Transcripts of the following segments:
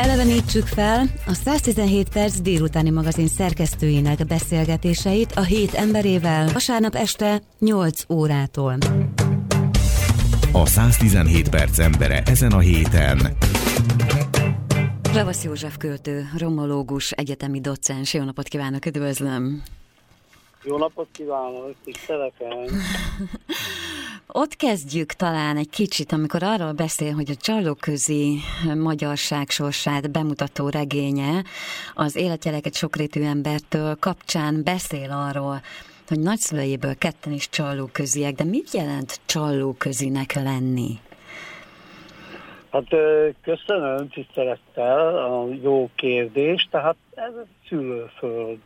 Elevenítsük fel a 117 perc délutáni magazin szerkesztőinek beszélgetéseit a hét emberével vasárnap este 8 órától. A 117 perc embere ezen a héten. Ravasz József költő, romológus, egyetemi docens. Jó napot kívánok, üdvözlöm! Jó napot kívánok, tiszteletem! Ott kezdjük talán egy kicsit, amikor arról beszél, hogy a csalóközi magyarság sorsát bemutató regénye az életjeleket sokrétű embertől kapcsán beszél arról, hogy nagyszülőjéből ketten is csalóköziek, de mit jelent csalóközinek lenni? Hát köszönöm tisztelettel a jó kérdés, tehát ez a szülőföld.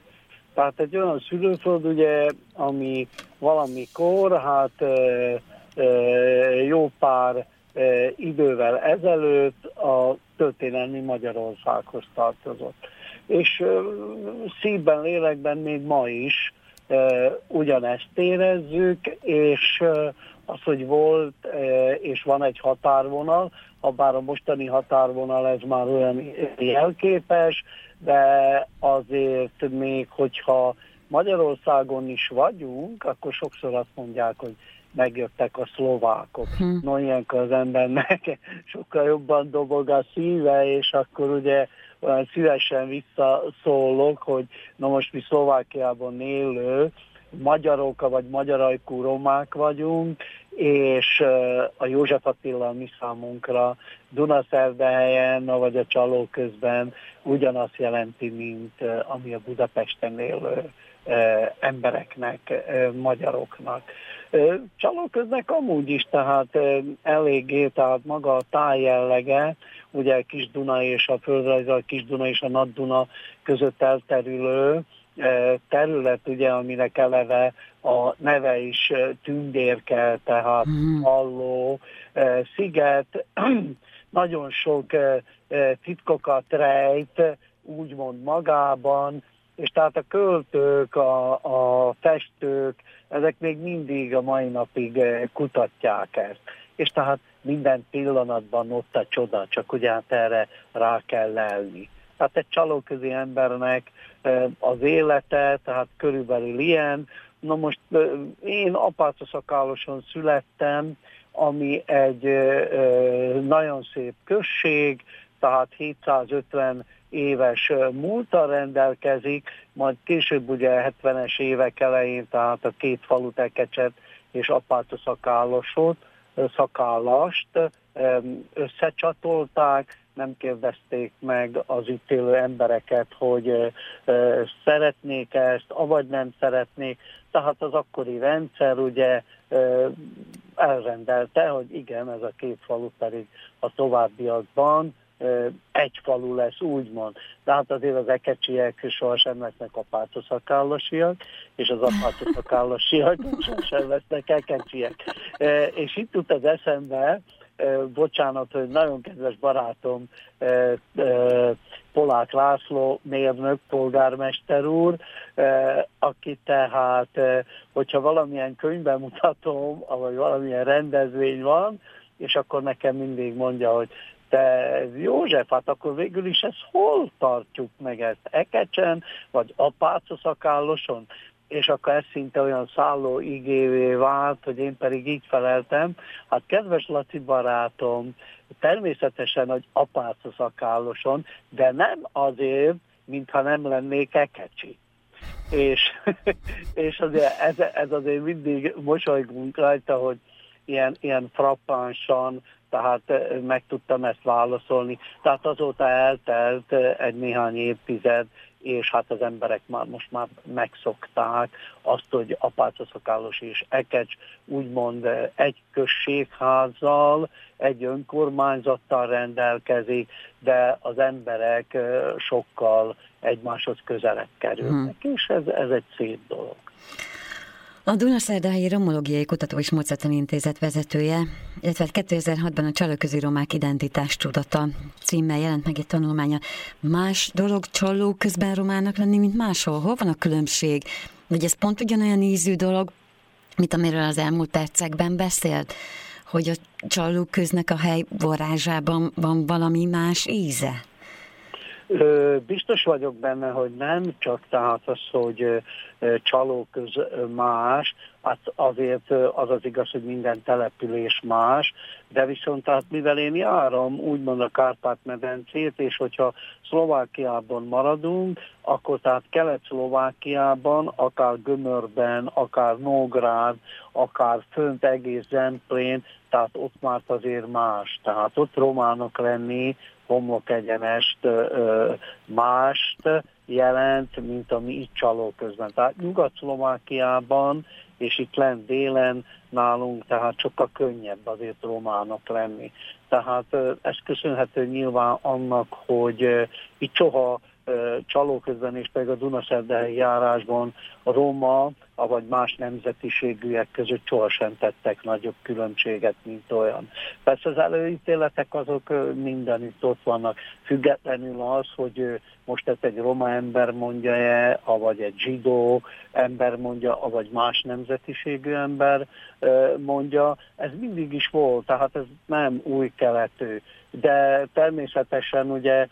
Tehát egy olyan szülőföld, ugye, ami valamikor, hát jó pár idővel ezelőtt a történelmi Magyarországhoz tartozott. És szívben, lélekben még ma is ugyanezt érezzük, és az, hogy volt és van egy határvonal, ha bár a mostani határvonal ez már olyan jelképes, de azért még, hogyha Magyarországon is vagyunk, akkor sokszor azt mondják, hogy megjöttek a szlovákok. Hm. No, ilyenkor az embernek sokkal jobban dobog a szíve, és akkor ugye olyan szívesen visszaszólok, hogy na most mi Szlovákiában élő magyarok, vagy magyarajkú romák vagyunk, és a József Attila mi számunkra Dunaszerdehelyen, vagy a Csaló közben ugyanazt jelenti, mint ami a Budapesten élő embereknek, magyaroknak. Csalóköznek amúgy is, tehát eléggé, tehát maga a tájjellege, ugye Kis Duna és a földrajz, a Kis Duna és a Nagy Duna között elterülő terület, ugye, aminek eleve a neve is tündérke, tehát mm. halló, sziget, nagyon sok titkokat rejt, úgymond magában, és tehát a költők, a, a festők, ezek még mindig a mai napig kutatják ezt. És tehát minden pillanatban ott a csoda, csak ugye hát erre rá kell lelni. Tehát egy csalóközi embernek az élete, tehát körülbelül ilyen. Na most én apácaszakáloson születtem, ami egy nagyon szép község, tehát 750 éves múltal rendelkezik, majd később ugye 70-es évek elején, tehát a két falu tekecset és apáta szakállosot, szakállast összecsatolták, nem kérdezték meg az itt élő embereket, hogy szeretnék ezt, avagy nem szeretnék. Tehát az akkori rendszer ugye elrendelte, hogy igen, ez a két falu pedig a továbbiakban egy falu lesz, úgymond. De hát azért az ekecsiek sohasem lesznek apátoszakálosiak, és az apátoszakálosiak sohasem lesznek ekecsiek. És itt jut az eszembe, bocsánat, hogy nagyon kedves barátom Polák László mérnök, polgármester úr, aki tehát, hogyha valamilyen könyvben mutatom, vagy valamilyen rendezvény van, és akkor nekem mindig mondja, hogy te József, hát akkor végül is ezt hol tartjuk meg ezt? Ekecsen, vagy apácaszakálloson? És akkor ez szinte olyan szálló igévé vált, hogy én pedig így feleltem. Hát kedves Laci barátom, természetesen, hogy apácaszakálloson, de nem azért, mintha nem lennék ekecsi. És, és azért ez, ez azért mindig mosolygunk rajta, hogy ilyen, ilyen frappánsan tehát meg tudtam ezt válaszolni. Tehát azóta eltelt egy néhány évtized, és hát az emberek már most már megszokták azt, hogy apácaszakállos és ekecs úgymond egy községházzal, egy önkormányzattal rendelkezik, de az emberek sokkal egymáshoz közelebb kerülnek, hmm. és ez, ez egy szép dolog. A Dunaszerdályi Romológiai Kutató és Módszertani Intézet vezetője, illetve 2006-ban a Csalóközi Romák Identitás Tudata címmel jelent meg egy tanulmánya. Más dolog csaló közben romának lenni, mint máshol? Hol van a különbség? Vagy ez pont ugyanolyan ízű dolog, mint amiről az elmúlt percekben beszélt? Hogy a csaló köznek a hely varázsában van valami más íze? Biztos vagyok benne, hogy nem csak tehát az, hogy csalóköz más, hát azért az az igaz, hogy minden település más, de viszont tehát mivel én járom úgymond a Kárpát-medencét, és hogyha Szlovákiában maradunk, akkor tehát Kelet-Szlovákiában, akár Gömörben, akár Nógrád, akár fönt egész Zemplén, tehát ott már azért más. Tehát ott románok lenni, homlok egyenest mást jelent, mint ami itt csaló közben. Tehát Nyugat-Szlovákiában és itt lent délen nálunk, tehát sokkal könnyebb azért románok lenni. Tehát ez köszönhető nyilván annak, hogy itt soha csaló közben és pedig a Dunaszerdehelyi járásban a roma, vagy más nemzetiségűek között sohasem tettek nagyobb különbséget, mint olyan. Persze az előítéletek azok mindenütt ott vannak, függetlenül az, hogy most ezt egy roma ember mondja-e, vagy egy zsidó ember mondja, vagy más nemzetiségű ember mondja, ez mindig is volt, tehát ez nem új keletű de természetesen ugye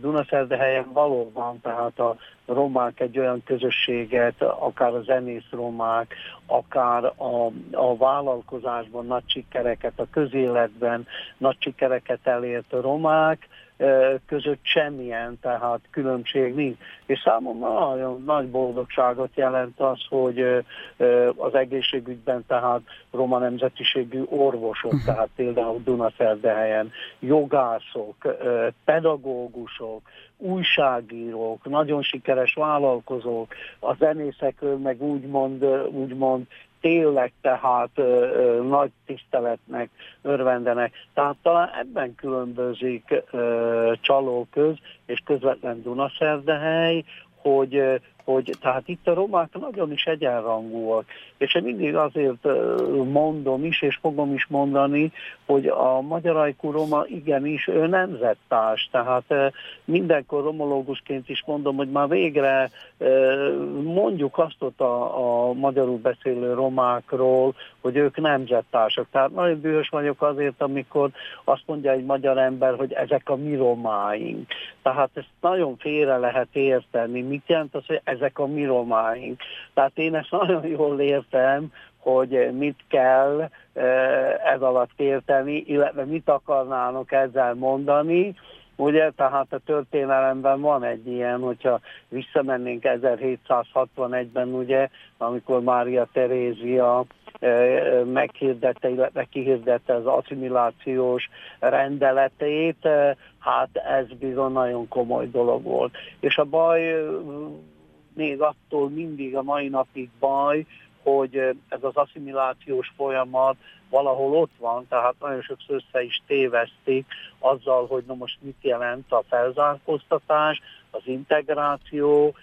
Dunaszerdehelyen valóban, tehát a romák egy olyan közösséget, akár a zenész romák, akár a, a vállalkozásban nagy sikereket, a közéletben nagy sikereket elért romák, között semmilyen, tehát különbség nincs. És számomra nagyon nagy boldogságot jelent az, hogy az egészségügyben tehát roma nemzetiségű orvosok, uh-huh. tehát például Dunaszerdehelyen, jogászok, pedagógusok, újságírók, nagyon sikeres vállalkozók, a zenészekről meg úgymond, úgymond tényleg tehát ö, ö, nagy tiszteletnek örvendenek. Tehát talán ebben különbözik ö, Csalóköz és közvetlen Dunaszerdehely, hogy hogy tehát itt a romák nagyon is egyenrangúak, és én mindig azért mondom is, és fogom is mondani, hogy a magyar ajkú roma igenis ő nemzettárs, tehát mindenkor romológusként is mondom, hogy már végre mondjuk azt a, a magyarul beszélő romákról, hogy ők nemzettársak. Tehát nagyon bűnös vagyok azért, amikor azt mondja egy magyar ember, hogy ezek a mi romáink. Tehát ezt nagyon félre lehet érteni. Mit jelent az, hogy ezek a mi romáink? Tehát én ezt nagyon jól értem, hogy mit kell ez alatt érteni, illetve mit akarnának ezzel mondani, Ugye, tehát a történelemben van egy ilyen, hogyha visszamennénk 1761-ben, ugye, amikor Mária Terézia meghirdette, illetve kihirdette az asszimilációs rendeletét, hát ez bizony nagyon komoly dolog volt. És a baj még attól mindig a mai napig baj, hogy ez az asszimilációs folyamat valahol ott van, tehát nagyon sokszor össze is tévesztik azzal, hogy na most mit jelent a felzárkóztatás, az integráció,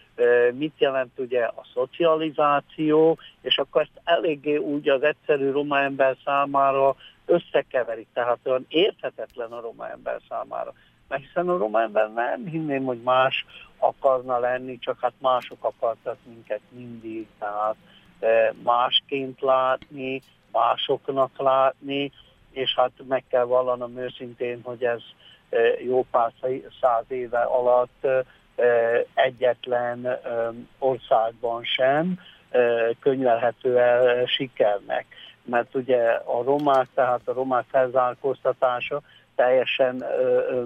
mit jelent ugye a szocializáció, és akkor ezt eléggé úgy az egyszerű roma ember számára összekeverik, tehát olyan érthetetlen a roma ember számára. Hiszen a ember nem hinném, hogy más akarna lenni, csak hát mások akartak minket mindig, tehát másként látni, másoknak látni, és hát meg kell vallanom őszintén, hogy ez jó pár száz éve alatt egyetlen országban sem könyvelhető el sikernek. Mert ugye a romák, tehát a romák felzárkóztatása teljesen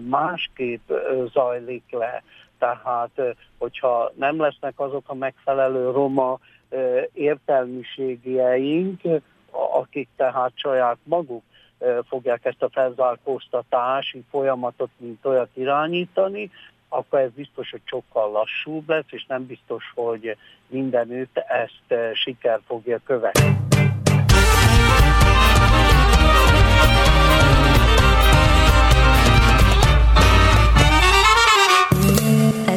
másképp zajlik le. Tehát, hogyha nem lesznek azok a megfelelő roma értelmiségieink, akik tehát saját maguk fogják ezt a felzárkóztatási folyamatot, mint olyat irányítani, akkor ez biztos, hogy sokkal lassúbb lesz, és nem biztos, hogy mindenütt ezt siker fogja követni.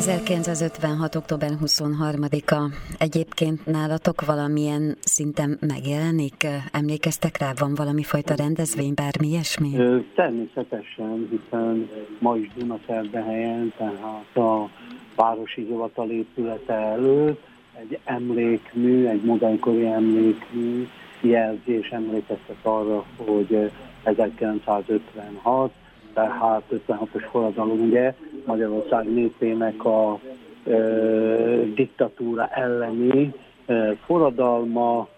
1956. október 23-a egyébként nálatok valamilyen szinten megjelenik? Emlékeztek rá? Van valami fajta rendezvény, bármi ilyesmi? Természetesen, hiszen ma is Dunaszerdehelyen, tehát a Városi Hivatal épülete előtt egy emlékmű, egy modernkori emlékmű jelzi és emlékeztet arra, hogy 1956, tehát 56-os forradalom ugye Magyarország népének a ö, diktatúra elleni ö, forradalma,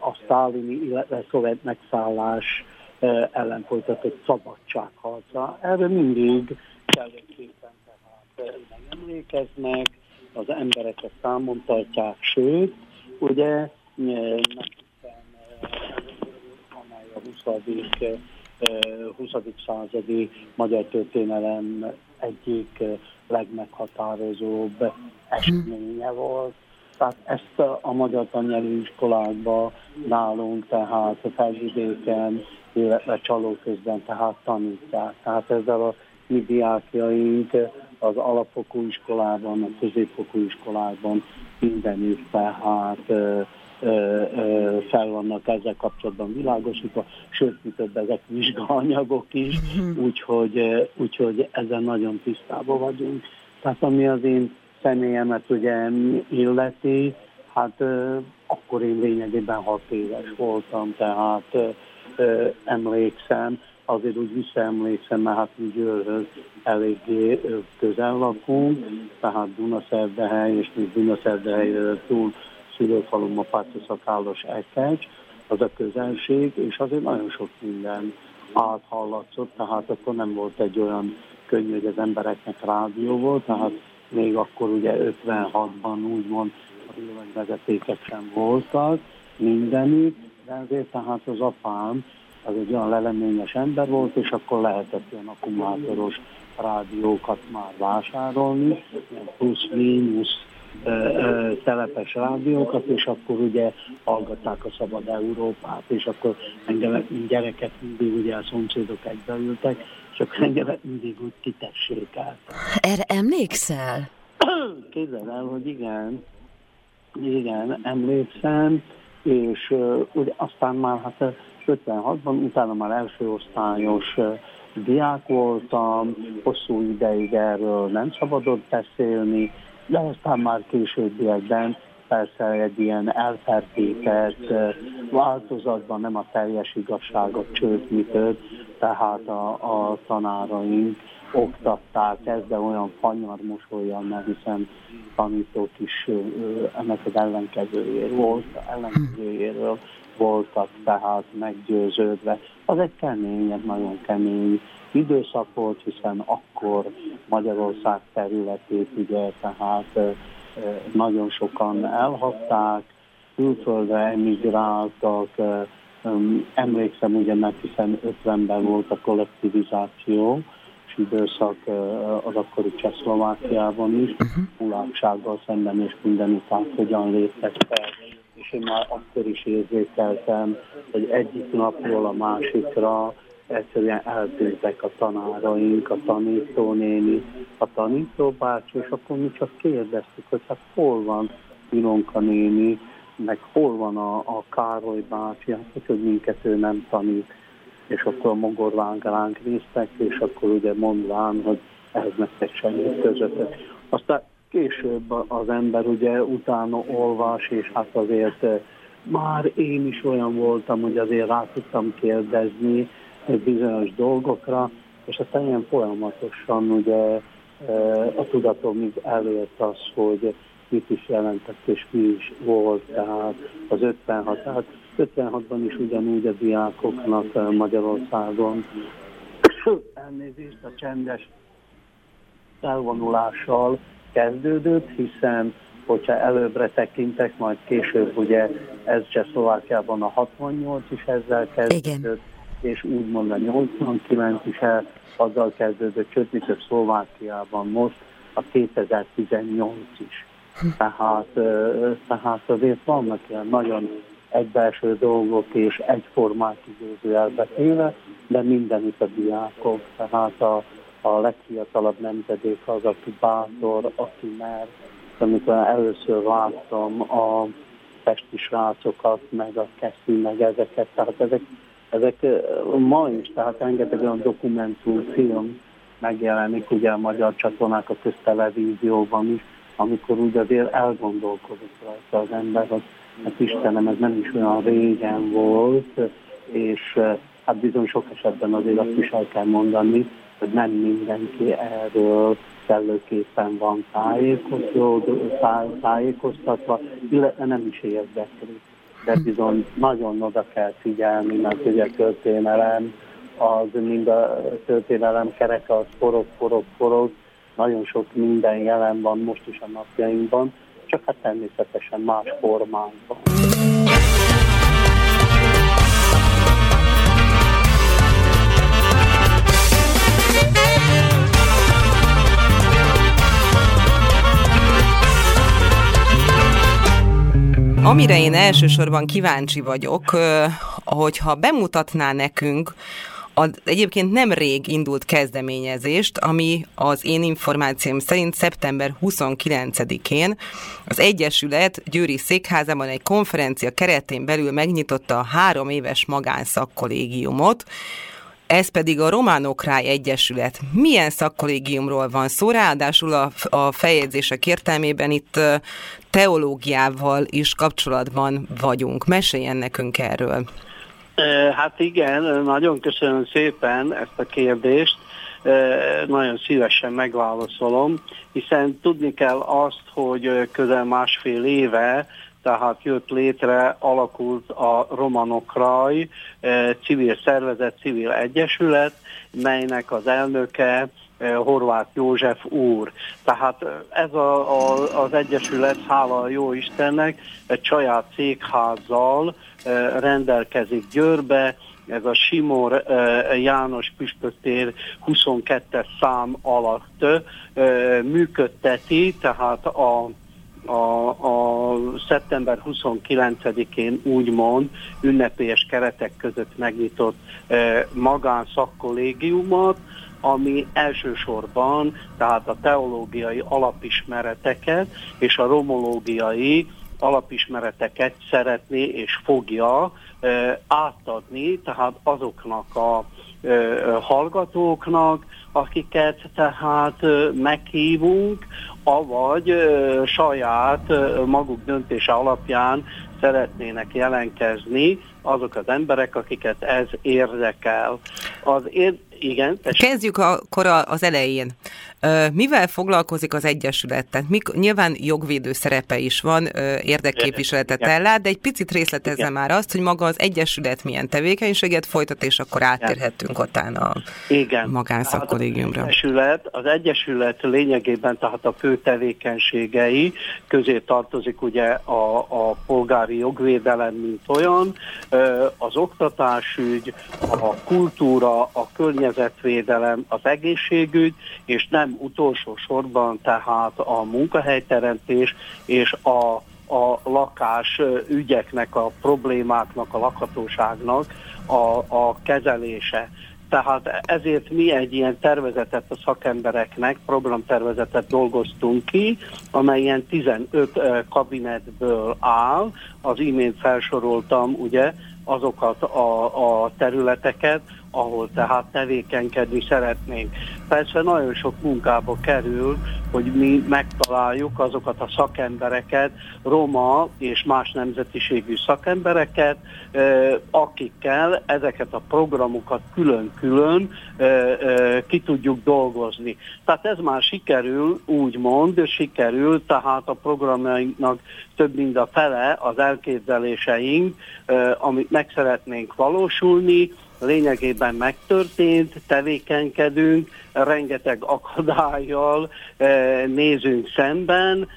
a sztálini, illetve szovjet megszállás ö, ellen folytatott szabadságharca. Erre mindig kellőképpen tehát megemlékeznek, az embereket számon tartják, sőt, ugye, amely a 20. 20. századi magyar történelem egyik legmeghatározóbb eseménye volt. Tehát ezt a magyar tannyelő iskolákban nálunk, tehát a felvidéken, illetve csaló közben tehát tanítják. Tehát ezzel a mi diákjaink az alapfokú iskolában, a középfokú iskolában mindenütt tehát fel vannak ezzel kapcsolatban világosítva, sőt, mi több ezek vizsgaanyagok is, mhm. úgyhogy, úgyhogy ezzel nagyon tisztában vagyunk. Tehát ami az én személyemet ugye illeti, hát akkor én lényegében hat éves voltam, tehát emlékszem, azért úgy visszaemlékszem, mert hát mi Győrhöz eléggé közel lakunk, tehát Dunaszerdehely, és még Dunaszerdehelyről túl szülőfalum a Pártuszakálos Ekecs, az a közelség, és azért nagyon sok minden áthallatszott, tehát akkor nem volt egy olyan könnyű, hogy az embereknek rádió volt, tehát még akkor ugye 56-ban úgymond a villanyvezetékek sem voltak mindenütt, de azért tehát az apám az egy olyan leleményes ember volt, és akkor lehetett ilyen akkumulátoros rádiókat már vásárolni, plusz-mínusz telepes rádiókat, és akkor ugye hallgatták a Szabad Európát, és akkor engem gyereket mindig ugye a szomszédok egybeültek, és akkor engemet mindig úgy kitessék át. Erre emlékszel? Képzeld el, hogy igen, igen, emlékszem, és uh, ugye aztán már hát 56-ban, utána már első osztályos uh, diák voltam, hosszú ideig erről nem szabadott beszélni, de aztán már későbbiekben persze egy ilyen elfertített változatban nem a teljes igazságot csőt mitőt, tehát a, a tanáraink oktatták ezt, de olyan fanyar mosolyan, mert hiszen tanítók is ennek az ellenkezőjéről, volt, ellenkezőjéről voltak tehát meggyőződve. Az egy kemény, egy nagyon kemény időszak volt, hiszen akkor Magyarország területét ugye tehát nagyon sokan elhagyták, külföldre emigráltak, emlékszem ugye, mert hiszen 50-ben volt a kollektivizáció, és időszak az akkori Csehszlovákiában is, mulatsággal uh-huh. szemben és mindenütt át hogyan léptek fel. És én már akkor is érzékeltem, hogy egyik napról a másikra egyszerűen eltűntek a tanáraink, a tanítónéni, a tanítóbácsi, és akkor mi csak kérdeztük, hogy hát hol van Ilonka néni, meg hol van a, a Károly bácsi, hát hogy, minket ő nem tanít. És akkor a mogorvánk ránk néztek, és akkor ugye mondván, hogy ehhez nektek semmi között. Aztán később az ember ugye utána olvas, és hát azért eh, már én is olyan voltam, hogy azért rá tudtam kérdezni, bizonyos dolgokra, és aztán ilyen folyamatosan ugye e, a tudatomig elért az, hogy mit is jelentett és mi is volt, tehát az 56, tehát 56-ban is ugyanúgy a diákoknak e, Magyarországon elnézést a csendes elvonulással kezdődött, hiszen hogyha előbbre tekintek, majd később ugye ez Csehszlovákiában a 68 is ezzel kezdődött, Igen és úgymond a 89 is el, azzal kezdődött, sőt, mi több Szlovákiában most a 2018 is. Tehát, tehát azért vannak ilyen nagyon egybelső dolgok és egyformák időző elbetéve, de mindenütt a diákok, tehát a, a legfiatalabb nemzedék az, aki bátor, aki mer. Amikor először láttam a pesti srácokat, meg a kesztyű, meg ezeket, tehát ezek ezek ma is, tehát rengeteg olyan dokumentumfilm megjelenik ugye a magyar csatornák a köztelevízióban is, amikor úgy azért elgondolkodik rajta az ember, hogy hát Istenem, ez nem is olyan régen volt, és hát bizony sok esetben azért azt is el kell mondani, hogy nem mindenki erről kellőképpen van tájékoztatva, illetve nem is érdekli. De bizony nagyon oda kell figyelni, mert ugye történelem, az mind a történelem kereke az forog, forog, forog, nagyon sok minden jelen van most is a napjainkban, csak hát természetesen más formákban. Amire én elsősorban kíváncsi vagyok, hogyha bemutatná nekünk az egyébként nem rég indult kezdeményezést, ami az én információm szerint szeptember 29-én az Egyesület Győri Székházában egy konferencia keretén belül megnyitotta a három éves magánszakkollégiumot, ez pedig a Románokráj Egyesület. Milyen szakkollégiumról van szó? Ráadásul a, a feljegyzések értelmében itt teológiával is kapcsolatban vagyunk. Meséljen nekünk erről. Hát igen, nagyon köszönöm szépen ezt a kérdést, nagyon szívesen megválaszolom, hiszen tudni kell azt, hogy közel másfél éve tehát jött létre, alakult a Romanokraj civil szervezet, civil egyesület, melynek az elnöke Horváth József úr. Tehát ez a, a, az Egyesület, hála a jó Istennek, egy saját székházzal rendelkezik Győrbe, ez a Simor János Püspöktér 22-es szám alatt működteti, tehát a a, a szeptember 29-én úgymond ünnepélyes keretek között megnyitott e, magánszakkollégiumot, ami elsősorban tehát a teológiai alapismereteket és a romológiai alapismereteket szeretné és fogja átadni, tehát azoknak a hallgatóknak, akiket tehát meghívunk, avagy saját maguk döntése alapján szeretnének jelenkezni azok az emberek, akiket ez érdekel. Az ér, igen. Tessék. Kezdjük akkor az elején. Mivel foglalkozik az Egyesület? Tehát mik, nyilván jogvédő szerepe is van, érdekképviseletet ellát, de egy picit részletezze már azt, hogy maga az Egyesület milyen tevékenységet folytat, és akkor átérhetünk otán a Igen. magánszakkollégiumra. Az Egyesület, az Egyesület lényegében tehát a fő tevékenységei közé tartozik ugye a, a polgári jogvédelem, mint olyan, az oktatásügy, a kultúra, a környezetvédelem, az egészségügy, és nem utolsó sorban tehát a munkahelyteremtés és a a lakás ügyeknek, a problémáknak, a lakhatóságnak a, a kezelése. Tehát ezért mi egy ilyen tervezetet a szakembereknek, programtervezetet dolgoztunk ki, amely ilyen 15 kabinetből áll. Az imént felsoroltam ugye azokat a, a területeket, ahol tehát tevékenykedni szeretnénk. Persze nagyon sok munkába kerül, hogy mi megtaláljuk azokat a szakembereket, roma és más nemzetiségű szakembereket, akikkel ezeket a programokat külön-külön ki tudjuk dolgozni. Tehát ez már sikerül, úgymond, sikerül, tehát a programjainknak több mint a fele az elképzeléseink, amit meg szeretnénk valósulni, lényegében megtörtént, tevékenykedünk, rengeteg akadályjal eh, nézünk szemben,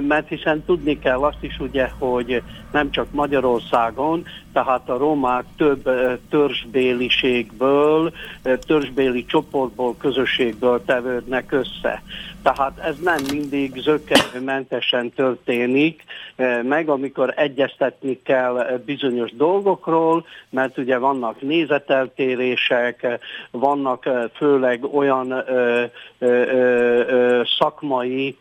mert hiszen tudni kell azt is ugye, hogy nem csak Magyarországon, tehát a romák több eh, törzsbéliségből, törzsbéli csoportból, közösségből tevődnek össze. Tehát ez nem mindig zöggenőmentesen történik meg, amikor egyeztetni kell bizonyos dolgokról, mert ugye vannak nézeteltérések, vannak főleg olyan ö, szakmai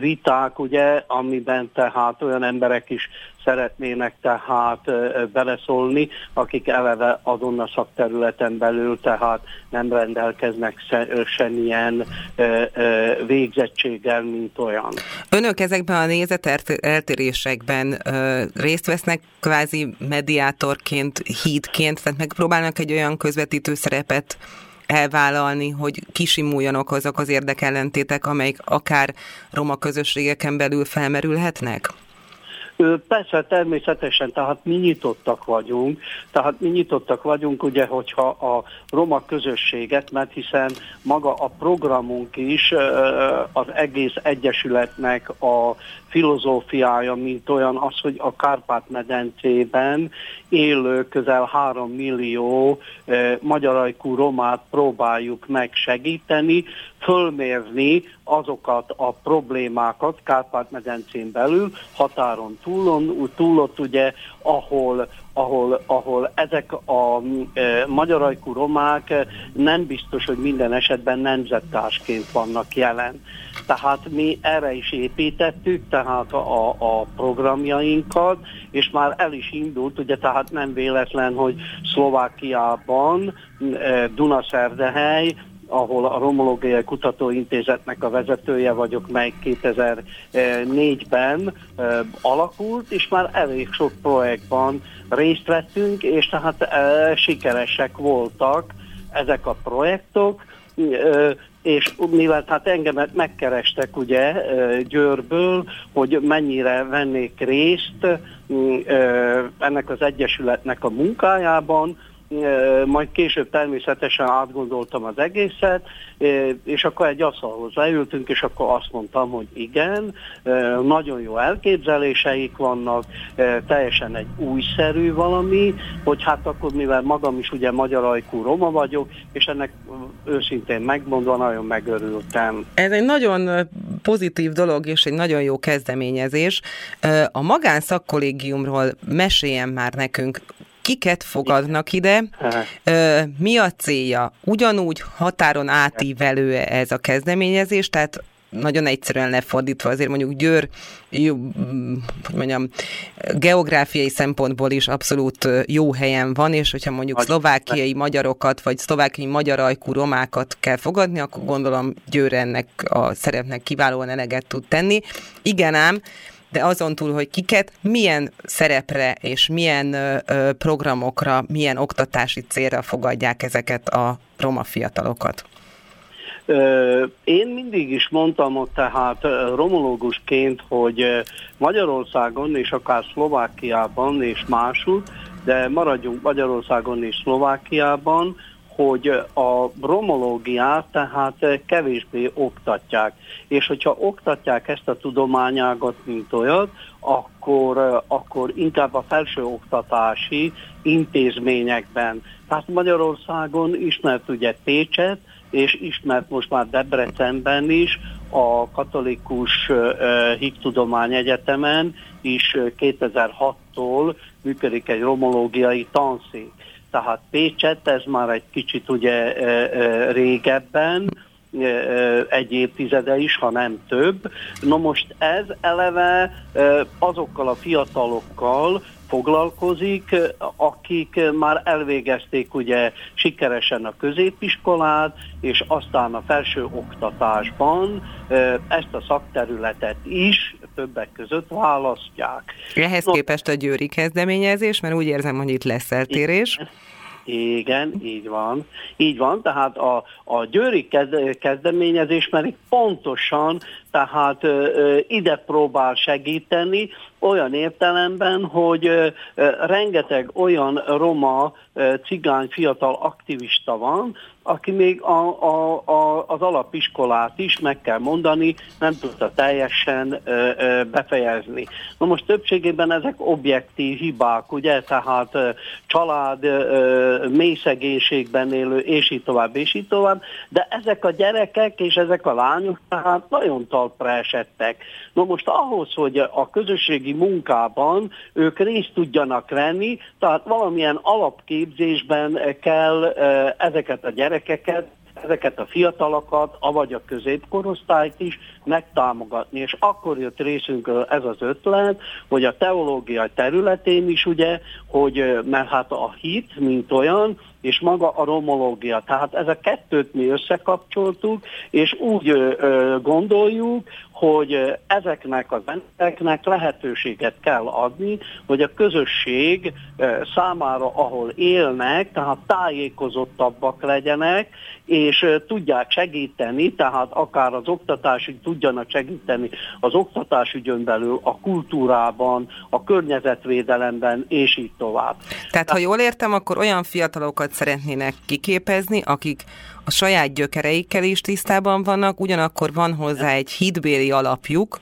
viták, ugye, amiben tehát olyan emberek is szeretnének tehát beleszólni, akik eleve azon a szakterületen belül tehát nem rendelkeznek semmilyen végzettséggel, mint olyan. Önök ezekben a nézeteltérésekben részt vesznek kvázi mediátorként, hídként, tehát megpróbálnak egy olyan közvetítő szerepet elvállalni, hogy kisimuljanak azok az érdekellentétek, amelyek akár roma közösségeken belül felmerülhetnek? Persze, természetesen, tehát mi nyitottak vagyunk, tehát mi nyitottak vagyunk, ugye, hogyha a roma közösséget, mert hiszen maga a programunk is az egész egyesületnek a filozófiája, mint olyan az, hogy a Kárpát-medencében élő közel 3 millió magyarajkú romát próbáljuk meg segíteni, fölmérni azokat a problémákat Kárpát-medencén belül, határon túlon, túlott ugye, ahol ahol, ahol ezek a e, magyarajkú romák nem biztos, hogy minden esetben nemzettársként vannak jelen. Tehát mi erre is építettük, tehát a, a programjainkat, és már el is indult, ugye tehát nem véletlen, hogy Szlovákiában e, Dunaszerdehely ahol a Romológiai Kutatóintézetnek a vezetője vagyok, mely 2004-ben alakult, és már elég sok projektban részt vettünk, és tehát sikeresek voltak ezek a projektok, és mivel hát engemet megkerestek ugye Győrből, hogy mennyire vennék részt ennek az egyesületnek a munkájában, majd később természetesen átgondoltam az egészet, és akkor egy asztalhoz leültünk, és akkor azt mondtam, hogy igen, nagyon jó elképzeléseik vannak, teljesen egy újszerű valami, hogy hát akkor mivel magam is ugye magyar ajkú roma vagyok, és ennek őszintén megmondva nagyon megörültem. Ez egy nagyon pozitív dolog, és egy nagyon jó kezdeményezés. A magánszakkollégiumról meséljen már nekünk, kiket fogadnak ide, mi a célja? Ugyanúgy határon átívelő ez a kezdeményezés, tehát nagyon egyszerűen lefordítva, azért mondjuk Győr, jó, hogy mondjam, geográfiai szempontból is abszolút jó helyen van, és hogyha mondjuk szlovákiai magyarokat, vagy szlovákiai magyar ajkú romákat kell fogadni, akkor gondolom Győr ennek a szerepnek kiválóan eleget tud tenni. Igen ám, de azon túl, hogy kiket, milyen szerepre és milyen programokra, milyen oktatási célra fogadják ezeket a roma fiatalokat? Én mindig is mondtam ott tehát romológusként, hogy Magyarországon és akár Szlovákiában és máshogy, de maradjunk Magyarországon és Szlovákiában, hogy a bromológiát tehát kevésbé oktatják. És hogyha oktatják ezt a tudományágat, mint olyat, akkor, akkor inkább a felsőoktatási intézményekben. Tehát Magyarországon ismert ugye Pécset, és ismert most már Debrecenben is, a Katolikus Hígtudomány Egyetemen is 2006-tól működik egy romológiai tanszék tehát Pécset, ez már egy kicsit ugye régebben, egy évtizede is, ha nem több. No most ez eleve azokkal a fiatalokkal foglalkozik, akik már elvégezték ugye sikeresen a középiskolát, és aztán a felső oktatásban ezt a szakterületet is többek között választják. Ehhez no, képest a győri kezdeményezés, mert úgy érzem, hogy itt lesz eltérés. Igen. Igen, így van. Így van, tehát a, a győri kezdeményezés pedig pontosan tehát ide próbál segíteni, olyan értelemben, hogy rengeteg olyan roma cigány fiatal aktivista van, aki még a, a, a, az alapiskolát is meg kell mondani, nem tudta teljesen ö, ö, befejezni. Na most többségében ezek objektív hibák, ugye, tehát ö, család, ö, mély szegénységben élő, és így tovább, és így tovább, de ezek a gyerekek és ezek a lányok tehát nagyon talpra esettek. Na most ahhoz, hogy a közösségi munkában ők részt tudjanak venni, tehát valamilyen alapképzésben kell ezeket a gyerekeket ezeket a fiatalokat, avagy a középkorosztályt is megtámogatni. És akkor jött részünkről ez az ötlet, hogy a teológia területén is ugye, hogy mert hát a hit, mint olyan, és maga a romológia. Tehát ez a kettőt mi összekapcsoltuk, és úgy ö, gondoljuk, hogy ezeknek az embereknek lehetőséget kell adni, hogy a közösség számára, ahol élnek, tehát tájékozottabbak legyenek, és tudják segíteni, tehát akár az oktatásügy tudjanak segíteni az oktatásügyön belül, a kultúrában, a környezetvédelemben, és így tovább. Tehát, ha jól értem, akkor olyan fiatalokat szeretnének kiképezni, akik a saját gyökereikkel is tisztában vannak, ugyanakkor van hozzá egy hitbéli alapjuk,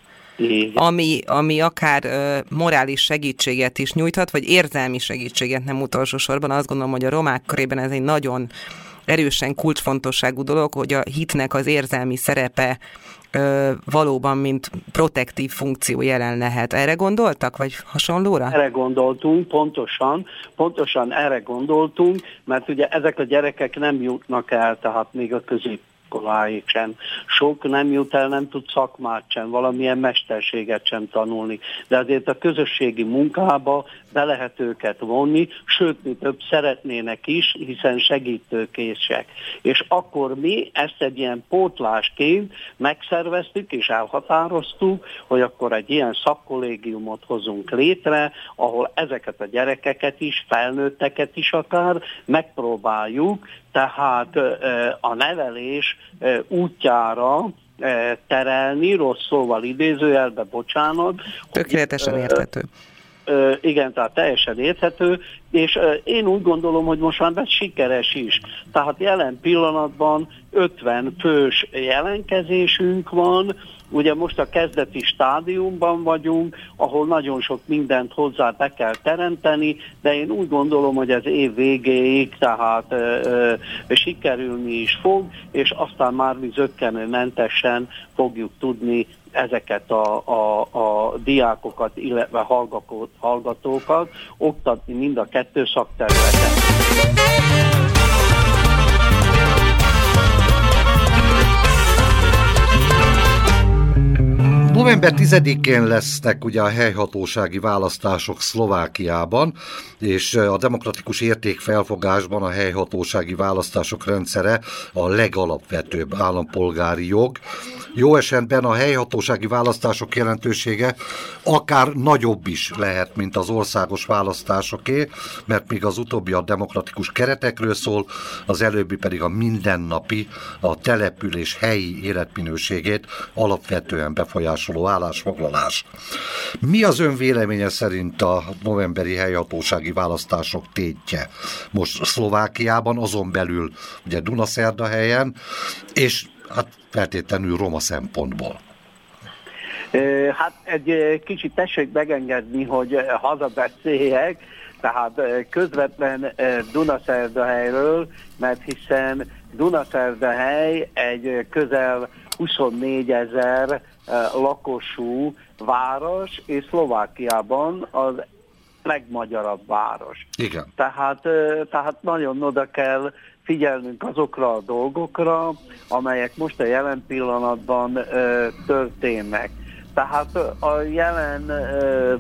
ami, ami akár ö, morális segítséget is nyújthat, vagy érzelmi segítséget nem utolsó sorban. Azt gondolom, hogy a romák körében ez egy nagyon erősen kulcsfontosságú dolog, hogy a hitnek az érzelmi szerepe ö, valóban, mint protektív funkció jelen lehet. Erre gondoltak, vagy hasonlóra? Erre gondoltunk, pontosan, pontosan erre gondoltunk, mert ugye ezek a gyerekek nem jutnak el, tehát még a közép iskoláig sem. Sok nem jut el, nem tud szakmát sem, valamilyen mesterséget sem tanulni. De azért a közösségi munkába be lehet őket vonni, sőt, mi több szeretnének is, hiszen segítőkészek. És akkor mi ezt egy ilyen pótlásként megszerveztük és elhatároztuk, hogy akkor egy ilyen szakkollégiumot hozunk létre, ahol ezeket a gyerekeket is, felnőtteket is akár megpróbáljuk, tehát a nevelés útjára terelni, rossz szóval idézőjelbe, bocsánat. Tökéletesen érthető. Igen, tehát teljesen érthető, és én úgy gondolom, hogy most már ez sikeres is. Tehát jelen pillanatban 50 fős jelentkezésünk van, Ugye most a kezdeti stádiumban vagyunk, ahol nagyon sok mindent hozzá be kell teremteni, de én úgy gondolom, hogy az év végéig tehát ö, ö, sikerülni is fog, és aztán már mi zöggenőmentesen fogjuk tudni ezeket a, a, a diákokat, illetve hallgatókat oktatni mind a kettő szakterületen. November 10-én lesznek ugye a helyhatósági választások Szlovákiában, és a demokratikus értékfelfogásban a helyhatósági választások rendszere a legalapvetőbb állampolgári jog. Jó esetben a helyhatósági választások jelentősége akár nagyobb is lehet, mint az országos választásoké, mert még az utóbbi a demokratikus keretekről szól, az előbbi pedig a mindennapi, a település helyi életminőségét alapvetően befolyásoló állásfoglalás. Mi az ön véleménye szerint a novemberi helyhatósági választások tétje most Szlovákiában, azon belül ugye Dunaszerdahelyen, és hát feltétlenül roma szempontból. Hát egy kicsit tessék megengedni, hogy hazabeszéljek, tehát közvetlen Dunaszerdahelyről, mert hiszen Dunaszerdahely egy közel 24 ezer lakosú város, és Szlovákiában az legmagyarabb város. Igen. Tehát, tehát nagyon oda kell figyelnünk azokra a dolgokra, amelyek most a jelen pillanatban történnek. Tehát a jelen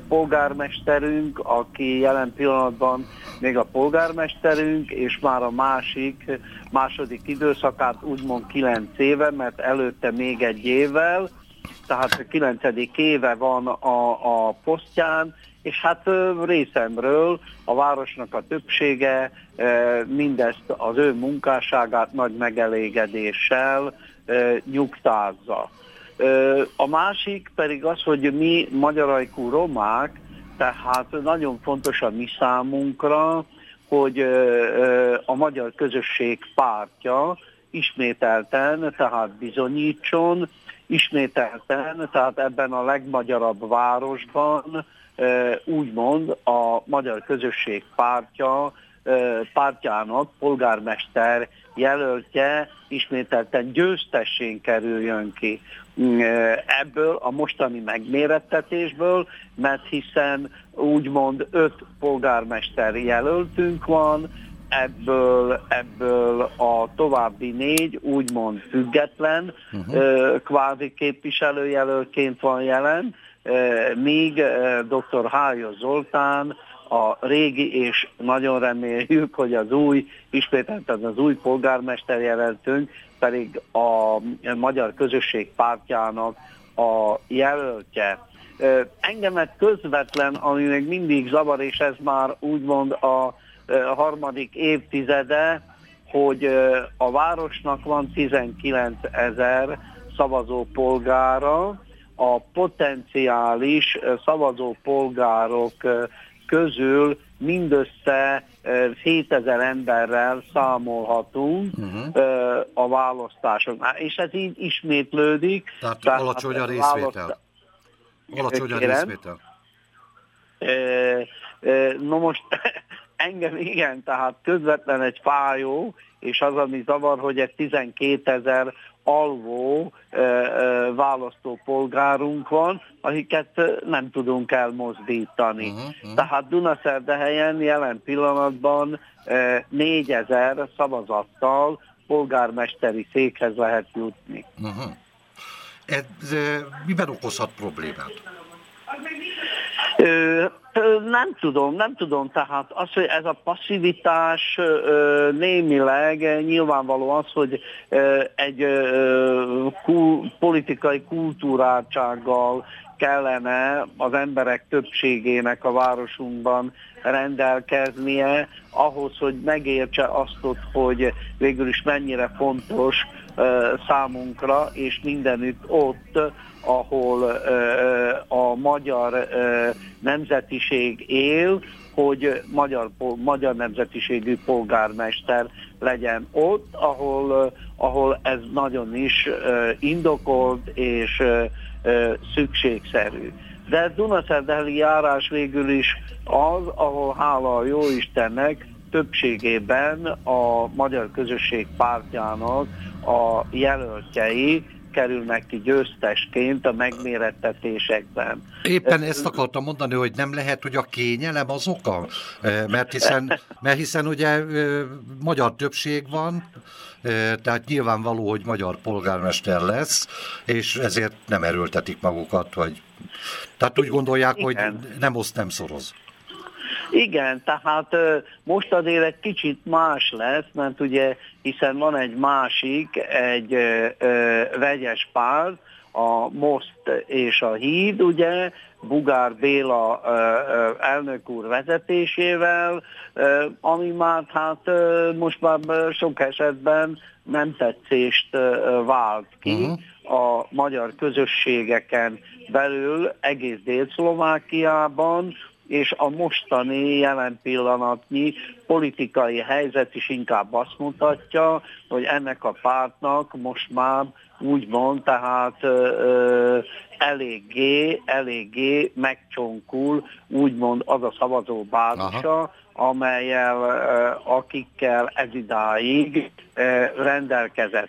polgármesterünk, aki jelen pillanatban még a polgármesterünk, és már a másik, második időszakát úgymond kilenc éve, mert előtte még egy évvel, tehát kilencedik éve van a, a posztján, és hát részemről a városnak a többsége mindezt az ő munkásságát nagy megelégedéssel nyugtázza. A másik pedig az, hogy mi magyarajkú romák, tehát nagyon fontos a mi számunkra, hogy a magyar közösség pártja ismételten, tehát bizonyítson, ismételten, tehát ebben a legmagyarabb városban úgymond a magyar közösség pártja, pártjának polgármester jelöltje ismételten győztessén kerüljön ki mm, ebből a mostani megmérettetésből, mert hiszen úgymond öt polgármester jelöltünk van, ebből, ebből a további négy úgymond független uh-huh. kvázi képviselőjelölként van jelen, míg dr. Hája Zoltán a régi, és nagyon reméljük, hogy az új, ismételten az új polgármester jelentünk, pedig a magyar közösség pártjának a jelöltje. Engemet közvetlen, ami még mindig zavar, és ez már úgymond a harmadik évtizede, hogy a városnak van 19 ezer szavazópolgára, a potenciális szavazópolgárok közül mindössze 7000 emberrel számolhatunk uh-huh. a választáson. És ez így ismétlődik. Tehát, tehát alacsony a részvétel. Alacsony a részvétel. No most engem igen, tehát közvetlen egy fájó, és az, ami zavar, hogy egy 12 ezer alvó választópolgárunk van, akiket nem tudunk elmozdítani. Uh-huh, uh-huh. Tehát Dunaszerdehelyen jelen pillanatban 4000 szavazattal polgármesteri székhez lehet jutni. Uh-huh. Ez miben okozhat problémát? Nem tudom, nem tudom, tehát az, hogy ez a passzivitás némileg nyilvánvaló az, hogy egy politikai kultúráltsággal kellene az emberek többségének a városunkban rendelkeznie, ahhoz, hogy megértse azt, hogy végül is mennyire fontos számunkra, és mindenütt ott, ahol a magyar nemzetiség él, hogy magyar, magyar nemzetiségű polgármester legyen ott, ahol, ahol ez nagyon is indokolt és szükségszerű. De Dunaszerdeli járás végül is az, ahol hála a Jóistennek többségében a magyar közösség pártjának a jelöltjei kerülnek ki győztesként a megmérettetésekben. Éppen ezt akartam mondani, hogy nem lehet, hogy a kényelem az oka, mert hiszen, mert hiszen ugye magyar többség van, tehát nyilvánvaló, hogy magyar polgármester lesz, és ezért nem erőltetik magukat, vagy... Tehát úgy gondolják, Igen. hogy nem oszt, nem szoroz. Igen, tehát most azért egy kicsit más lesz, mert ugye hiszen van egy másik, egy ö, ö, vegyes párt, a Most és a Híd, ugye, Bugár Béla elnök úr vezetésével, ami már hát most már sok esetben nem tetszést vált ki uh-huh. a magyar közösségeken belül egész Dél-Szlovákiában, és a mostani jelen pillanatnyi politikai helyzet is inkább azt mutatja, hogy ennek a pártnak most már úgymond, tehát ö, eléggé, eléggé megcsonkul úgymond az a szavazó bázisa, amelyel, ö, akikkel ez idáig ö, rendelkezett.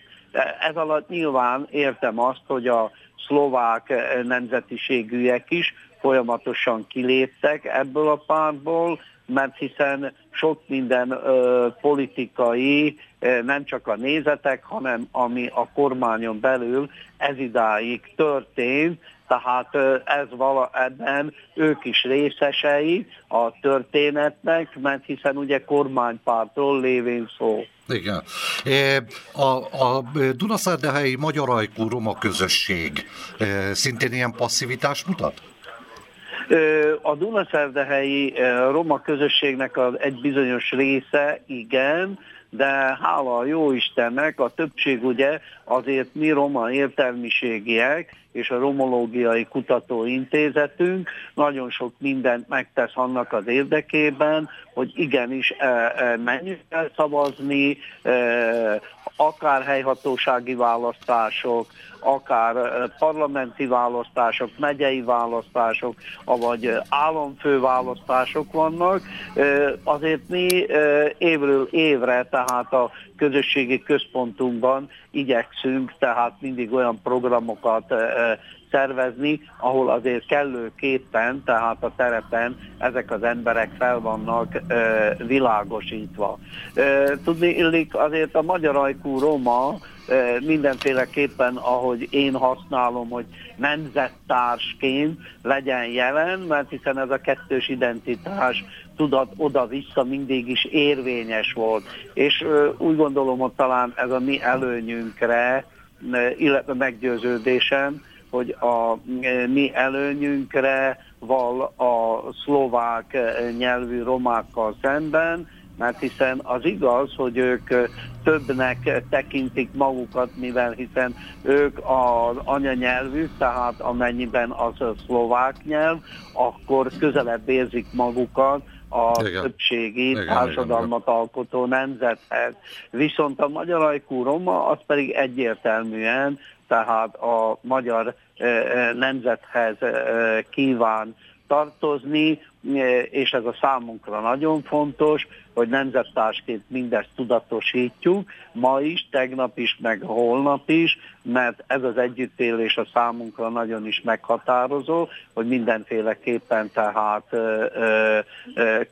Ez alatt nyilván értem azt, hogy a szlovák nemzetiségűek is folyamatosan kiléptek ebből a pártból, mert hiszen sok minden ö, politikai, nem csak a nézetek, hanem ami a kormányon belül ez idáig történt, tehát ez vala, ebben ők is részesei a történetnek, mert hiszen ugye kormánypártról lévén szó. Igen. A, a Dunaszerdehelyi Magyar Ajkú Roma közösség szintén ilyen passzivitást mutat? A Dunaszerdehelyi roma közösségnek egy bizonyos része igen, de hála a jó Istennek, a többség ugye azért mi roma értelmiségiek, és a Romológiai Kutatóintézetünk nagyon sok mindent megtesz annak az érdekében, hogy igenis e, e, menjünk el szavazni, e, akár helyhatósági választások, akár parlamenti választások, megyei választások, vagy államfőválasztások vannak. Azért mi évről évre, tehát a közösségi központunkban igyekszünk tehát mindig olyan programokat szervezni, ahol azért kellőképpen, tehát a terepen ezek az emberek fel vannak világosítva. Tudni illik azért a Magyar Ajkú Roma mindenféleképpen, ahogy én használom, hogy nemzettársként legyen jelen, mert hiszen ez a kettős identitás tudat oda-vissza mindig is érvényes volt. És úgy gondolom, hogy talán ez a mi előnyünkre, illetve meggyőződésem, hogy a mi előnyünkre val a szlovák nyelvű romákkal szemben, mert hiszen az igaz, hogy ők többnek tekintik magukat, mivel hiszen ők az anyanyelvű, tehát amennyiben az a szlovák nyelv, akkor közelebb érzik magukat a igen. többségi igen, társadalmat igen, alkotó nemzethez. Viszont a magyar ajkú roma az pedig egyértelműen, tehát a magyar nemzethez kíván tartozni, és ez a számunkra nagyon fontos, hogy nemzettársként mindezt tudatosítjuk, ma is, tegnap is, meg holnap is, mert ez az együttélés a számunkra nagyon is meghatározó, hogy mindenféleképpen tehát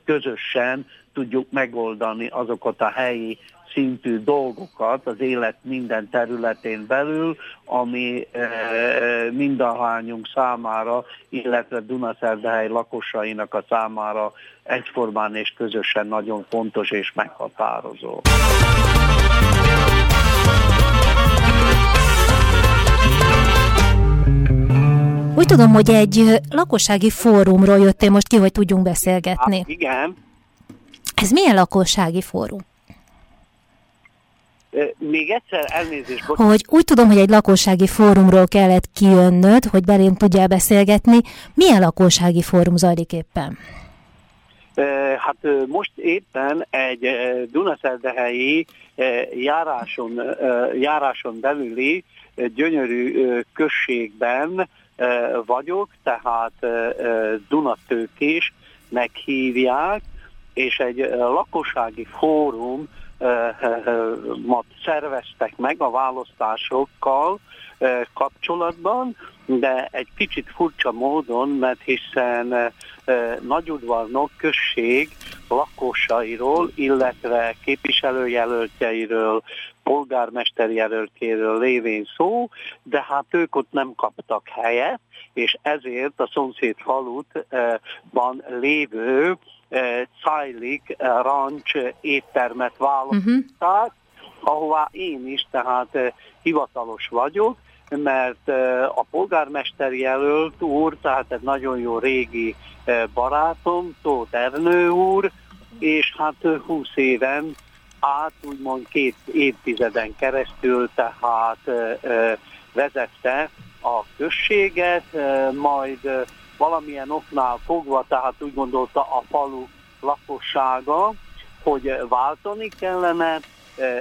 közösen tudjuk megoldani azokat a helyi szintű dolgokat az élet minden területén belül, ami e, mindahányunk számára, illetve Dunaszerdehely lakosainak a számára egyformán és közösen nagyon fontos és meghatározó. Úgy tudom, hogy egy lakossági fórumról jöttél most ki, hogy tudjunk beszélgetni. Hát, igen. Ez milyen lakossági fórum? Még egyszer elnézést. Bocsánat. Hogy úgy tudom, hogy egy lakossági fórumról kellett kijönnöd, hogy belén tudjál beszélgetni. Milyen lakossági fórum zajlik éppen? Hát most éppen egy Dunaszerdehelyi járáson, járáson belüli gyönyörű községben vagyok, tehát Dunatőkés meghívják, és egy lakossági fórum mat szerveztek meg a választásokkal kapcsolatban, de egy kicsit furcsa módon, mert hiszen Nagyudvarnok község lakosairól, illetve képviselőjelöltjeiről, polgármesterjelöltjéről lévén szó, de hát ők ott nem kaptak helyet, és ezért a szomszéd falutban lévő Cajlik Ranch éttermet választották, uh-huh. ahová én is tehát hivatalos vagyok, mert a polgármester jelölt úr, tehát egy nagyon jó régi barátom, Tóth Ernő úr, és hát 20 éven át, úgymond két évtizeden keresztül tehát vezette a községet, majd valamilyen oknál fogva, tehát úgy gondolta a falu lakossága, hogy váltani kellene,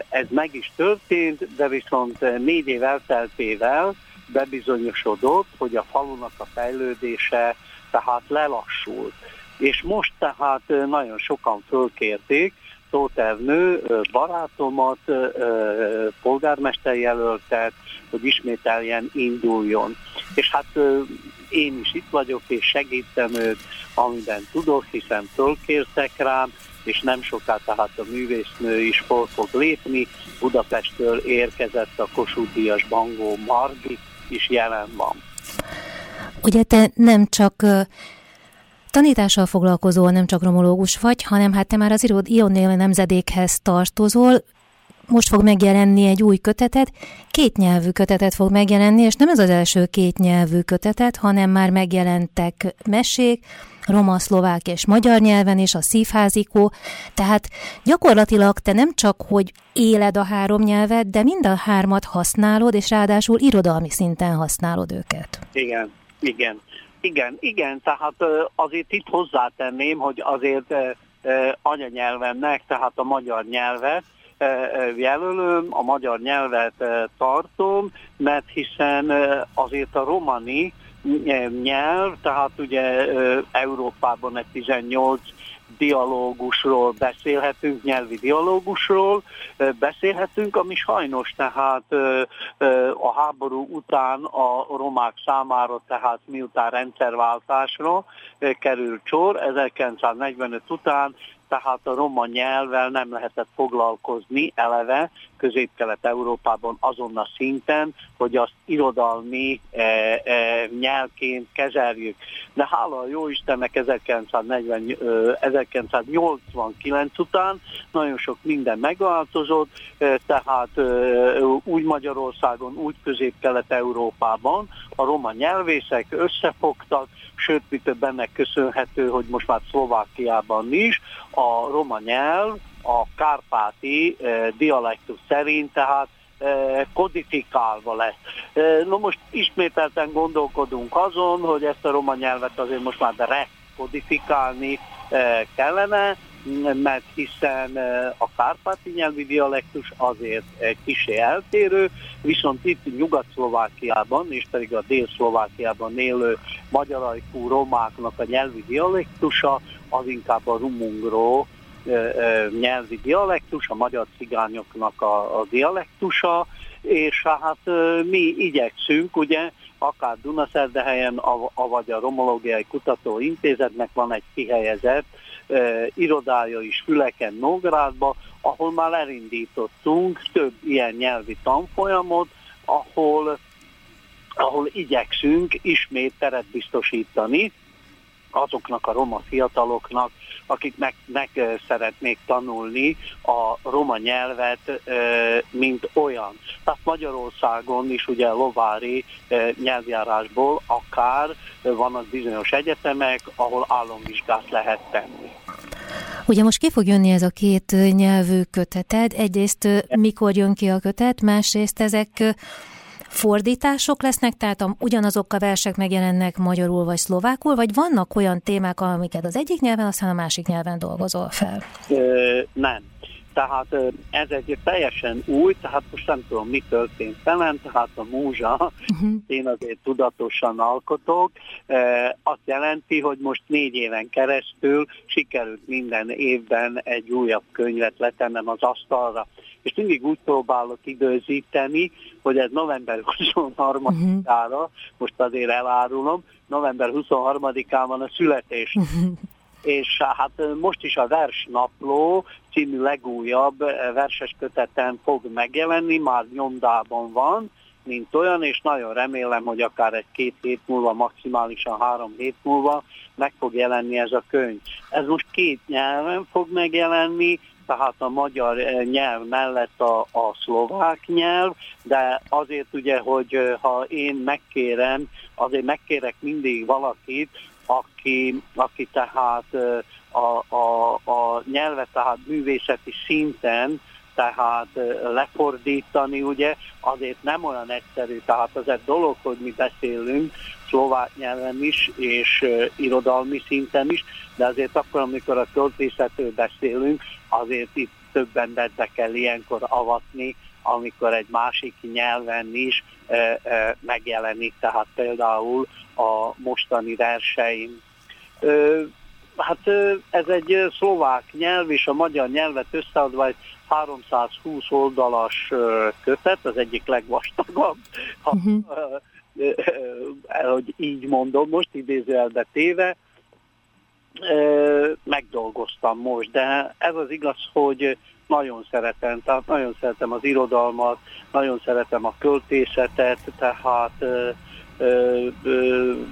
ez meg is történt, de viszont négy év elteltével bebizonyosodott, hogy a falunak a fejlődése tehát lelassult. És most tehát nagyon sokan fölkérték Tóth Ernő barátomat, polgármester jelöltet, hogy ismételjen induljon. És hát én is itt vagyok, és segítem őt, amiben tudok, hiszen fölkértek rám, és nem soká tehát a művésznő is fel fog lépni. Budapestről érkezett a Kossuth Díjas Bangó Margi is jelen van. Ugye te nem csak tanítással foglalkozol, nem csak romológus vagy, hanem hát te már az Ionnél nemzedékhez tartozol, most fog megjelenni egy új kötetet, két nyelvű kötetet fog megjelenni, és nem ez az első két nyelvű kötetet, hanem már megjelentek mesék, roma, szlovák és magyar nyelven is, a szívházikó, tehát gyakorlatilag te nem csak, hogy éled a három nyelvet, de mind a hármat használod, és ráadásul irodalmi szinten használod őket. Igen, igen. Igen, igen, tehát azért itt hozzátenném, hogy azért anyanyelvemnek, tehát a magyar nyelvet, jelölöm, a magyar nyelvet tartom, mert hiszen azért a romani nyelv, tehát ugye Európában egy 18 dialógusról beszélhetünk, nyelvi dialógusról beszélhetünk, ami sajnos tehát a háború után a romák számára, tehát miután rendszerváltásra került sor, 1945 után tehát a roma nyelvvel nem lehetett foglalkozni eleve Közép-Kelet-Európában azon a szinten, hogy azt irodalmi nyelvként kezeljük. De hála a jó Istennek 1940, 1989 után nagyon sok minden megváltozott, tehát úgy Magyarországon, úgy Közép-Kelet-Európában a roma nyelvészek összefogtak, sőt, mi több köszönhető, hogy most már Szlovákiában is a roma nyelv a kárpáti dialektus szerint, tehát eh, kodifikálva lesz. Eh, no most ismételten gondolkodunk azon, hogy ezt a roma nyelvet azért most már rekodifikálni eh, kellene, mert hiszen a kárpáti nyelvi dialektus azért kicsi eltérő, viszont itt Nyugat-Szlovákiában, és pedig a Dél-Szlovákiában élő magyarajkú romáknak a nyelvi dialektusa az inkább a rumungró nyelvi dialektus, a magyar cigányoknak a, a dialektusa, és hát mi igyekszünk, ugye, akár Dunaszerdehelyen, vagy a Romológiai Kutatóintézetnek van egy kihelyezett e, irodája is Füleken, Nógrádba, ahol már elindítottunk több ilyen nyelvi tanfolyamot, ahol, ahol igyekszünk ismét teret biztosítani azoknak a roma fiataloknak, akik meg, meg szeretnék tanulni a roma nyelvet, mint olyan. Tehát Magyarországon is ugye lovári nyelvjárásból akár vannak bizonyos egyetemek, ahol álomvizsgát lehet tenni. Ugye most ki fog jönni ez a két nyelvű köteted? Egyrészt mikor jön ki a kötet, másrészt ezek fordítások lesznek, tehát ugyanazok a versek megjelennek magyarul vagy szlovákul, vagy vannak olyan témák, amiket az egyik nyelven, aztán a másik nyelven dolgozol fel? Ö, nem. Tehát ez egy teljesen új, tehát most nem tudom, mi történt velem, tehát a múzsa, uh-huh. én azért tudatosan alkotok, azt jelenti, hogy most négy éven keresztül sikerült minden évben egy újabb könyvet letennem az asztalra és mindig úgy próbálok időzíteni, hogy ez november 23-ára, uh-huh. most azért elárulom, november 23-án van a születés. Uh-huh. És hát most is a Versnapló című legújabb verses köteten fog megjelenni, már nyomdában van, mint olyan, és nagyon remélem, hogy akár egy két hét múlva, maximálisan három hét múlva meg fog jelenni ez a könyv. Ez most két nyelven fog megjelenni, tehát a magyar eh, nyelv mellett a, a szlovák nyelv, de azért ugye, hogy eh, ha én megkérem, azért megkérek mindig valakit, aki, aki tehát eh, a, a, a nyelvet, tehát művészeti szinten tehát lefordítani, ugye, azért nem olyan egyszerű, tehát az egy dolog, hogy mi beszélünk szlovák nyelven is, és uh, irodalmi szinten is, de azért akkor, amikor a költészetről beszélünk, azért itt többen be kell ilyenkor avatni, amikor egy másik nyelven is uh, uh, megjelenik, tehát például a mostani verseim. Hát ez egy szlovák nyelv, és a magyar nyelvet összeadva egy 320 oldalas kötet, az egyik legvastagabb, uh-huh. hogy így mondom most, idézőjelbe téve, megdolgoztam most, de ez az igaz, hogy nagyon szeretem, tehát nagyon szeretem az irodalmat, nagyon szeretem a költészetet, tehát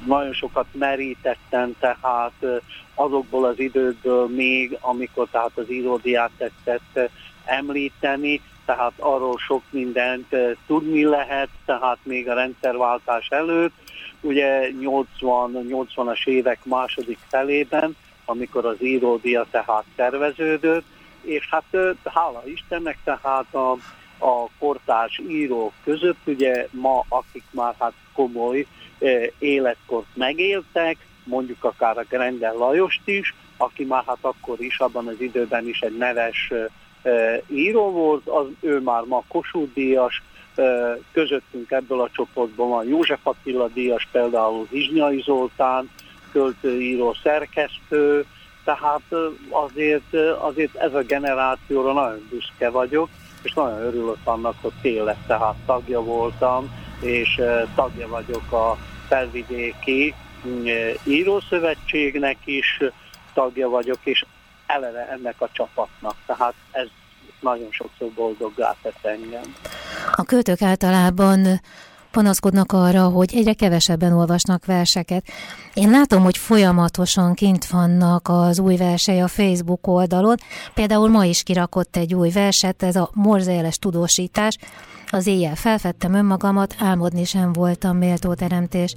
nagyon sokat merítettem, tehát azokból az időkből még, amikor tehát az íródiát tetszett említeni, tehát arról sok mindent tudni lehet, tehát még a rendszerváltás előtt, ugye 80-80-as évek második felében, amikor az íródia tehát terveződött, és hát hála Istennek tehát a, a kortárs írók között, ugye ma akik már hát komoly életkort megéltek, mondjuk akár a Grendel Lajost is, aki már hát akkor is, abban az időben is egy neves író volt, az, ő már ma Kossuth Díjas, közöttünk ebből a csoportban van József Attila Díjas, például Hizsnyai Zoltán, költőíró, szerkesztő, tehát azért, azért ez a generációra nagyon büszke vagyok, és nagyon örülök annak, hogy tényleg tehát tagja voltam, és tagja vagyok a felvidéki mm, írószövetségnek is, tagja vagyok, és eleve ennek a csapatnak. Tehát ez nagyon sokszor boldoggá tett engem. A költők általában panaszkodnak arra, hogy egyre kevesebben olvasnak verseket. Én látom, hogy folyamatosan kint vannak az új versei a Facebook oldalon. Például ma is kirakott egy új verset, ez a morzejeles tudósítás. Az éjjel felfedtem önmagamat, álmodni sem voltam méltó teremtés.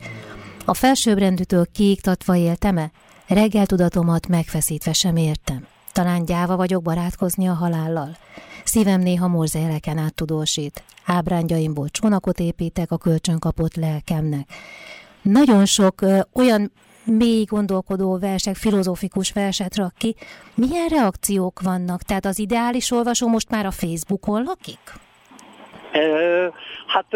A felsőbbrendűtől kiiktatva éltem-e? Reggel tudatomat megfeszítve sem értem. Talán gyáva vagyok barátkozni a halállal. Szívem néha morzejeleken át tudósít. Ábrándjaimból csónakot építek a kölcsönkapott lelkemnek. Nagyon sok ö, olyan mély gondolkodó versek, filozófikus verset rak ki. Milyen reakciók vannak? Tehát az ideális olvasó most már a Facebookon lakik? Hát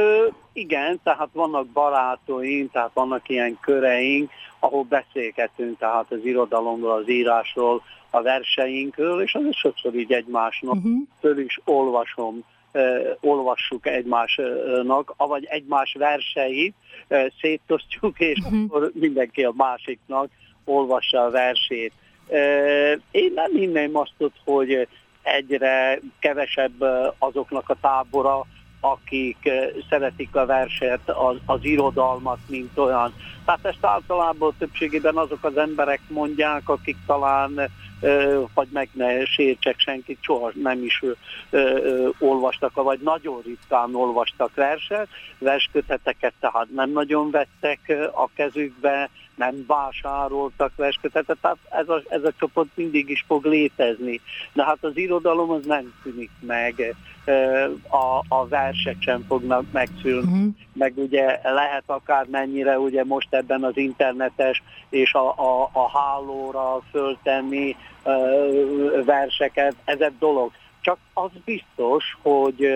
igen, tehát vannak barátaink, tehát vannak ilyen köreink, ahol beszélgetünk tehát az irodalomról, az írásról, a verseinkről, és azért sokszor így egymásnak uh-huh. föl is olvasom, uh, olvassuk egymásnak, vagy egymás verseit uh, szétosztjuk, és uh-huh. akkor mindenki a másiknak olvassa a versét. Uh, én nem hinném azt, hogy egyre kevesebb azoknak a tábora, akik szeretik a verset, az, az irodalmat, mint olyan. Tehát ezt általában többségében azok az emberek mondják, akik talán vagy meg ne sértsek senkit, soha nem is ö, olvastak, vagy nagyon ritkán olvastak verset, versköteteket tehát nem nagyon vettek a kezükbe, nem vásároltak verskötetet, tehát ez a, ez a csoport mindig is fog létezni. De hát az irodalom az nem tűnik meg, a, a versek sem fognak megszűnni, uh-huh. meg ugye lehet akár mennyire ugye most ebben az internetes és a, a, a hálóra föltenni verseket, ez egy dolog. Csak az biztos, hogy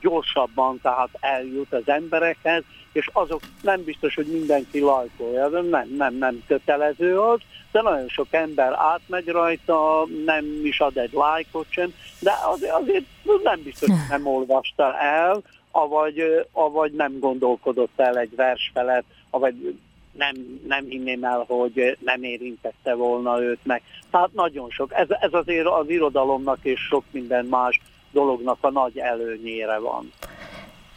gyorsabban tehát eljut az emberekhez, és azok nem biztos, hogy mindenki lajkolja, nem, nem, nem kötelező az, de nagyon sok ember átmegy rajta, nem is ad egy lájkot sem, de azért, azért nem biztos, hogy nem olvasta el, avagy, avagy nem gondolkodott el egy vers felett, avagy nem, nem hinném el, hogy nem érintette volna őt meg. Tehát nagyon sok. Ez, ez azért az irodalomnak és sok minden más dolognak a nagy előnyére van.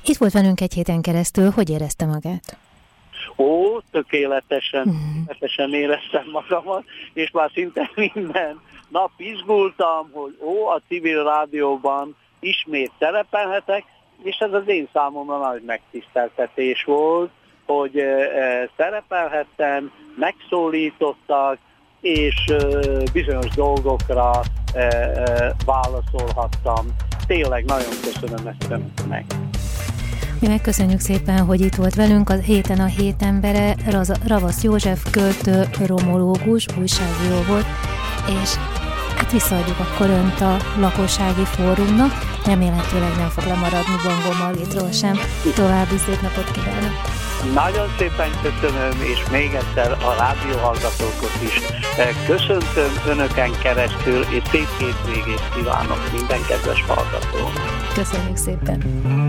Itt volt velünk egy héten keresztül, hogy érezte magát? Ó, tökéletesen, mm. tökéletesen éreztem magamat, és már szinte minden nap izgultam, hogy ó, a civil rádióban ismét szerepelhetek, és ez az én számomra nagy megtiszteltetés volt, hogy e, szerepelhettem, megszólítottak, és e, bizonyos dolgokra e, válaszolhattam. Tényleg nagyon köszönöm ezt önöknek. Mi megköszönjük szépen, hogy itt volt velünk a héten a hét embere, Ravasz József költő, romológus, újságíró volt, és hát visszaadjuk akkor önt a lakossági fórumnak, remélhetőleg nem fog lemaradni Bongó Margitról sem. További szép napot kívánok! Nagyon szépen köszönöm, és még egyszer a rádióhallgatókat is köszöntöm önöken keresztül, és szép hétvégét kívánok minden kedves hallgatónak. Köszönjük szépen!